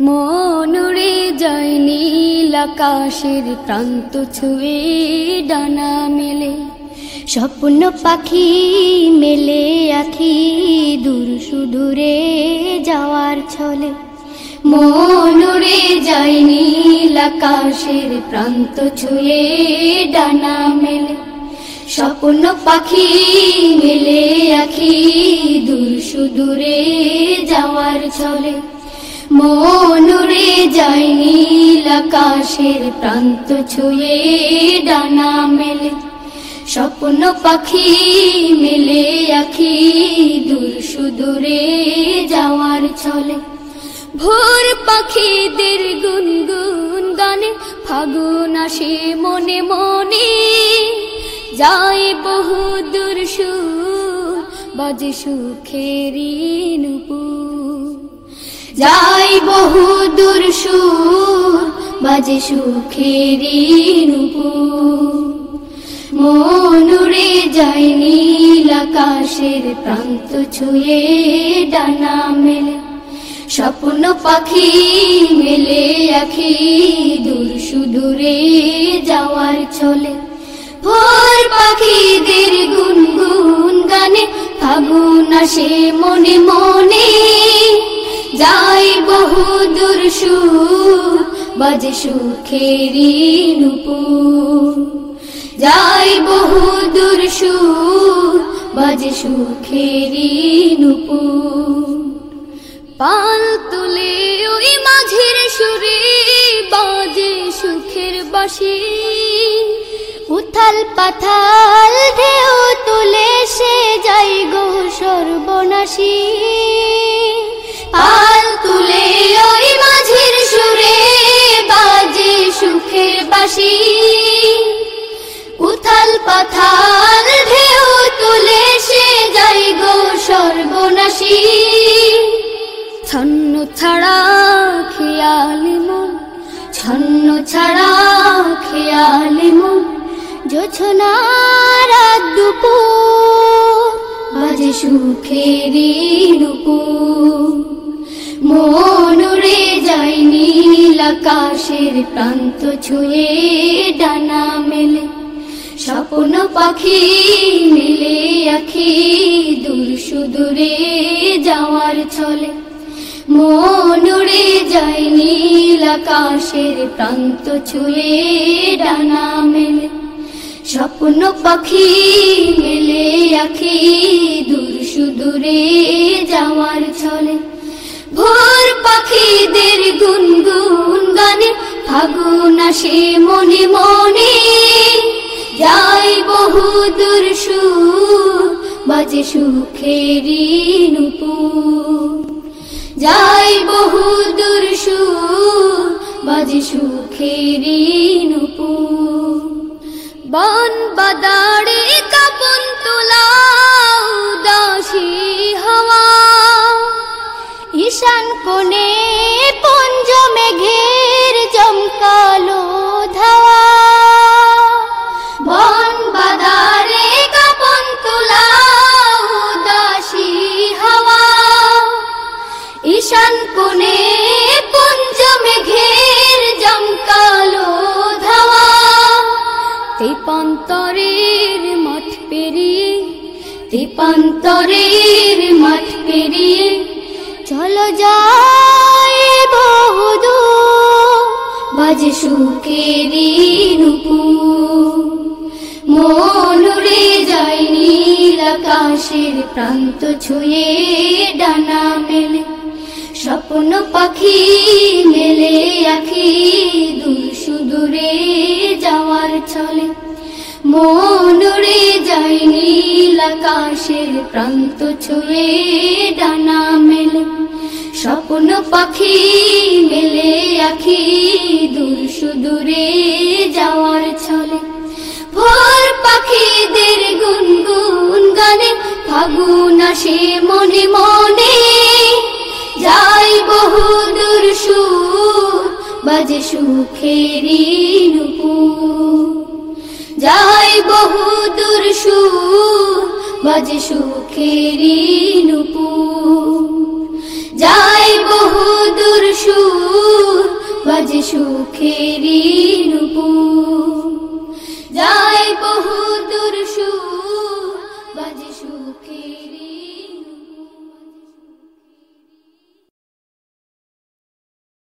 মনুরে যায় আকাশের প্রান্ত ছুঁয়ে ডানা মেলে। স্বপ্ন পাখি মেলে আখি, দূর সুদূরে যাওয়ার ছলে। মনুরে যায় নীল আকাশের প্রান্ত ছুঁয়ে ডানা মেলে। স্বপ্ন পাখি মেলে আখি, দূর সুদূরে যাওয়ার ছলে। মনুরে যায় নীল আকাশের প্রান্ত ছুঁয়ে ডানা মেলে। স্বপ্ন পাখি মেলে আখি দূর সুদূরে যাওয়ার ছলে। ভোর পাখিদের গুনগুন গানে, ফাগুন আসে মনে মনে। যায় বহু দূর সুর, বাজে সুখেরি নুপুর। যাই বহু দূর সুর, বাজে সুখেরি মনুরে যায় নীল আকাশের প্রান্ত ছুঁয়ে ডানা মেলে। স্বপ্ন পাখি মেলে আখি দূর সুদূরে যাওয়ার চলে ভোর পাখিদের গুনগুন গানে, ফাগুন আসে মনে মনে। যাই বহু দূর বাজে সুখেরি নুপুর। যাই বহু দূর বাজে সুখেরি নুপুর। পাল তুলে ওই মাঝের সুরে, বাজে সুখের বাসি। উথাল পাথাল ঢেউ তুলে সে যাই গো সর্বনাশী। বাসি উথাল পাথাল ঢেউ তুলে সে যাই গো সর্বনাশী ছন্ন ছাড়া খেয়ালি মন, ছন্ন ছাড়া খেয়ালি মন। জোছনার দুপুর, বাজে সুখেরি যায় নীল আকাশের প্রান্ত ছুঁয়ে ডানা মেলে, স্বপ্ন পাখি মেলে, আখি দূর সুদূরে যাওয়ার ছলে। মনুরে যায় নীল আকাশের প্রান্ত ছুঁয়ে ডানা মেলে, স্বপ্ন পাখি মেলে, আখি দূর সুদূরে যাওয়ার ছলে। ভোর পাখিদের গুনগুন গানে, ফাগুন আসে মনে মনে। যাই বহু দূর সুর বাজে সুখেরি নুপুর যাই বহু দূর সুর বাজে সুখেরি বন বাদাড়ে কাপন তোলা ঈশান কোণে পঞ্জ মেঘের জমকালো ধাওয়া। বন বাদারে কাপন তোলা উদাসী হাওয়া। ঈশান কোণে পুঞ্জ মেঘের জমকালো ধাওয়া। তেপান্তরের মাঠ পেরিয়ে তেপান্তরের মাঠ পেরিয়ে চলো যায় বহুদূর বাজে সুখেরি নুপুর মনুরে যায় নীল আকাশের প্রান্ত ছুঁয়ে ডানা মেলে। স্বপ্ন পাখি মেলে আখি দূর সুদূরে যাওয়ার ছলে। মনুরে যায় নীল আকাশের প্রান্ত ছুঁয়ে ডানা মেলে। স্বপ্ন পাখি মেলে আখি দূর সুদূরে যাওয়ার ছলে। ভোর পাখিদের গুনগুন গানে, ফাগুন আসে মনে মনে। যাই বহু দূর সুর, বাজে সুখেরি যাই বহু দূর সুর, বাজে সুখেরি নুপুর। যাই সুখেরি রূপ।